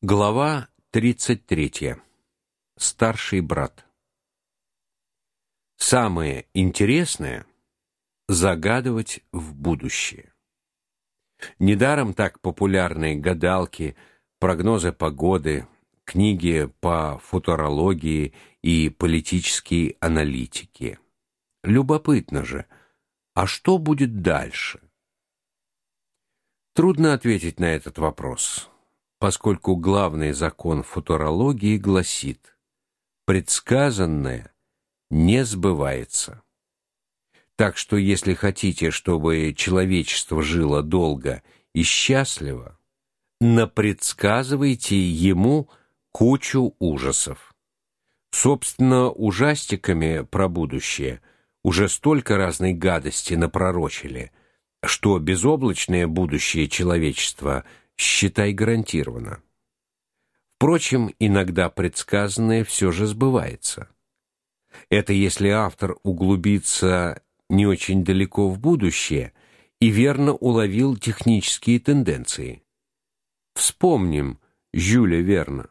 Глава 33. Старший брат. Самое интересное загадывать в будущее. Недаром так популярны гадалки, прогнозы погоды, книги по футурологии и политической аналитике. Любопытно же, а что будет дальше? Трудно ответить на этот вопрос поскольку главный закон футурологии гласит: предсказанное не сбывается. Так что если хотите, чтобы человечество жило долго и счастливо, напредсказывайте ему кучу ужасов. Собственно, ужастиками про будущее уже столько разной гадости напророчили, что безоблачное будущее человечества считай гарантированно. Впрочем, иногда предсказанное все же сбывается. Это если автор углубится не очень далеко в будущее и верно уловил технические тенденции. Вспомним Жюля Верна.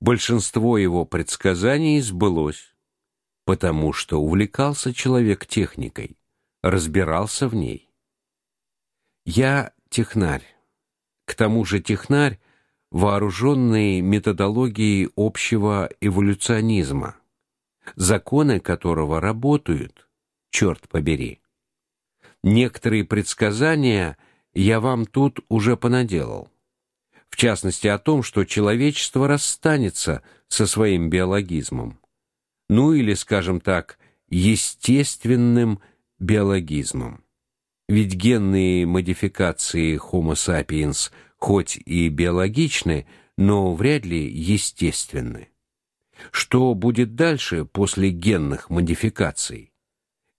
Большинство его предсказаний сбылось, потому что увлекался человек техникой, разбирался в ней. Я технарь. К тому же технарь, вооруженный методологией общего эволюционизма, законы которого работают, черт побери. Некоторые предсказания я вам тут уже понаделал. В частности о том, что человечество расстанется со своим биологизмом. Ну или, скажем так, естественным биологизмом. Ведь генные модификации Homo sapiens хоть и биологичны, но вряд ли естественны. Что будет дальше после генных модификаций?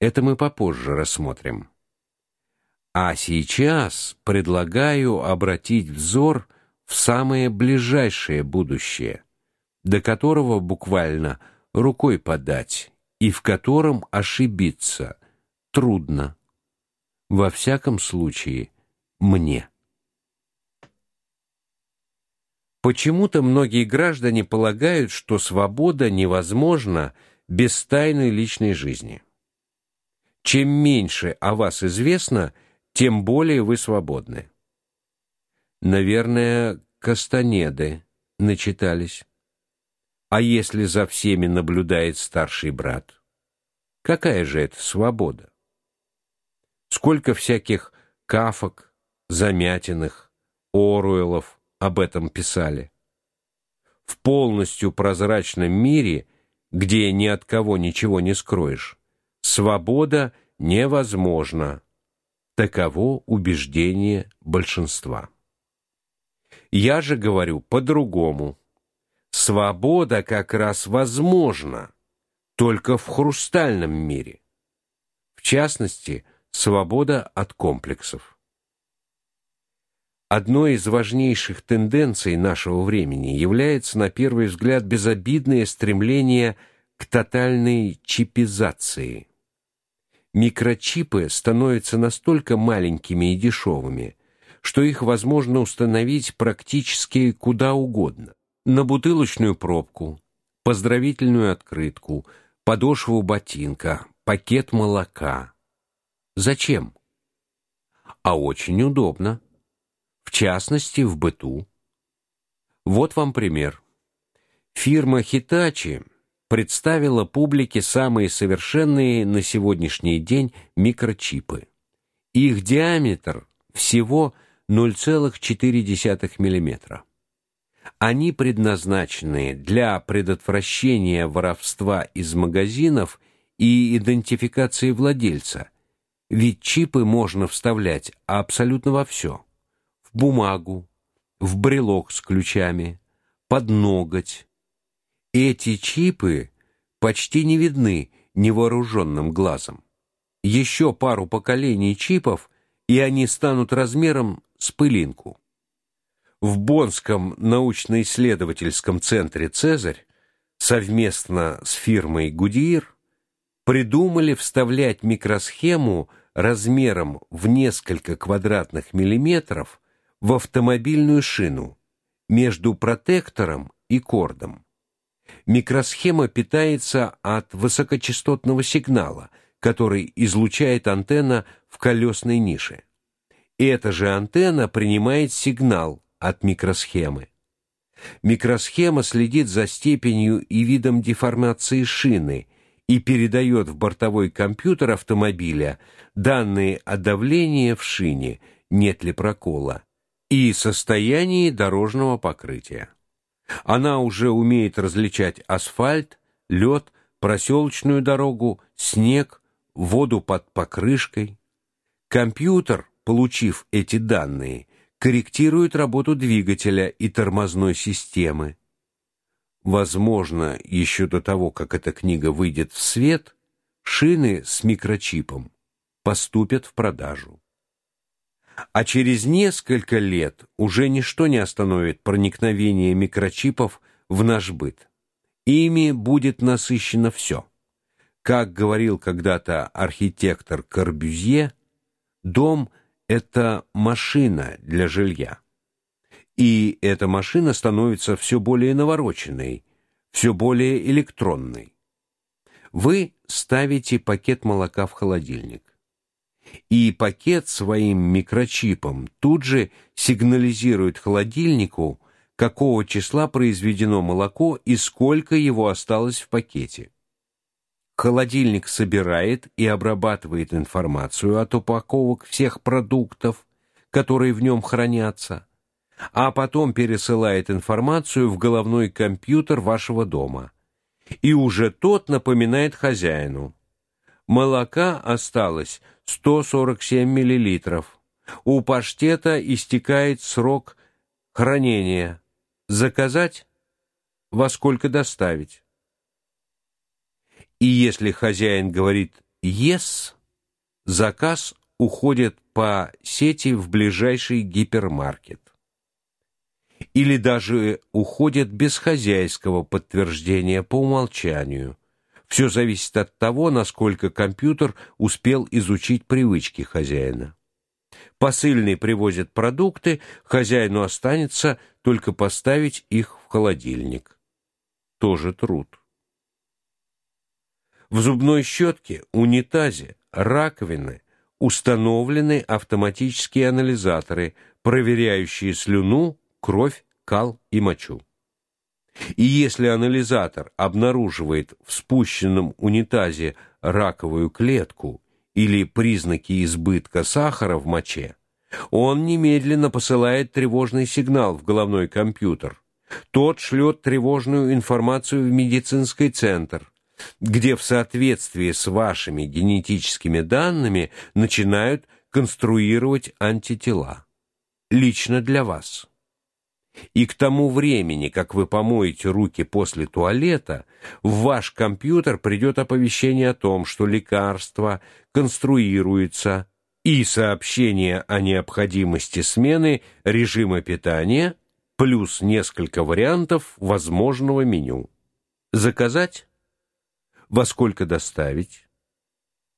Это мы попозже рассмотрим. А сейчас предлагаю обратить взор в самое ближайшее будущее, до которого буквально рукой подать и в котором ошибиться трудно во всяком случае, мне. Почему-то многие граждане полагают, что свобода невозможна без тайной личной жизни. Чем меньше о вас известно, тем более вы свободны. Наверное, Кастанеды начитались. А если за всеми наблюдает старший брат? Какая же это свобода? Сколько всяких кафок, замятиных, Оруэллов об этом писали. В полностью прозрачном мире, где ни от кого ничего не скроешь, свобода невозможна. Таково убеждение большинства. Я же говорю по-другому. Свобода как раз возможна только в хрустальном мире. В частности, Свобода от комплексов. Одной из важнейших тенденций нашего времени является на первый взгляд безобидное стремление к тотальной чипизации. Микрочипы становятся настолько маленькими и дешевыми, что их возможно установить практически куда угодно: на бутылочную пробку, поздравительную открытку, подошву ботинка, пакет молока Зачем? А очень удобно. В частности, в быту. Вот вам пример. Фирма Hitachi представила публике самые совершенные на сегодняшний день микрочипы. Их диаметр всего 0,4 мм. Они предназначены для предотвращения воровства из магазинов и идентификации владельца ведь чипы можно вставлять абсолютно во все: В бумагу, в брелок с ключами, под ноготь. Эти чипы почти не видны невооруженным глазом. Еще пару поколений чипов, и они станут размером с пылинку. В Боннском научно-исследовательском центре Цезарь совместно с фирмой Гудьир придумали вставлять микросхему размером в несколько квадратных миллиметров в автомобильную шину между протектором и кордом. Микросхема питается от высокочастотного сигнала, который излучает антенна в колесной нише. Эта же антенна принимает сигнал от микросхемы. Микросхема следит за степенью и видом деформации шины и передает в бортовой компьютер автомобиля данные о давлении в шине, нет ли прокола, и состоянии дорожного покрытия. Она уже умеет различать асфальт, лед, проселочную дорогу, снег, воду под покрышкой. Компьютер, получив эти данные, корректирует работу двигателя и тормозной системы. Возможно, еще до того, как эта книга выйдет в свет, шины с микрочипом поступят в продажу. А через несколько лет уже ничто не остановит проникновение микрочипов в наш быт. Ими будет насыщено все. Как говорил когда-то архитектор Корбюзье, дом это машина для жилья. И эта машина становится все более навороченной, все более электронной. Вы ставите пакет молока в холодильник и пакет своим микрочипом тут же сигнализирует холодильнику, какого числа произведено молоко и сколько его осталось в пакете. Холодильник собирает и обрабатывает информацию от упаковок всех продуктов, которые в нем хранятся, а потом пересылает информацию в головной компьютер вашего дома. И уже тот напоминает хозяину: молока осталось 147 миллилитров. У паштета истекает срок хранения. Заказать? Во сколько доставить? И если хозяин говорит «yes», заказ уходит по сети в ближайший гипермаркет. Или даже уходит без хозяйского подтверждения по умолчанию – все зависит от того, насколько компьютер успел изучить привычки хозяина. Посыльный привозит продукты, хозяину останется только поставить их в холодильник. Тоже труд. В зубной щетке, унитазе, раковины установлены автоматические анализаторы, проверяющие слюну, кровь, кал и мочу. И если анализатор обнаруживает в спущенном унитазе раковую клетку или признаки избытка сахара в моче, он немедленно посылает тревожный сигнал в головной компьютер. Тот шлет тревожную информацию в медицинский центр, где в соответствии с вашими генетическими данными начинают конструировать антитела лично для вас. И к тому времени, как вы помоете руки после туалета, в ваш компьютер придет оповещение о том, что лекарство конструируется, и сообщение о необходимости смены режима питания плюс несколько вариантов возможного меню. Заказать? Во сколько доставить?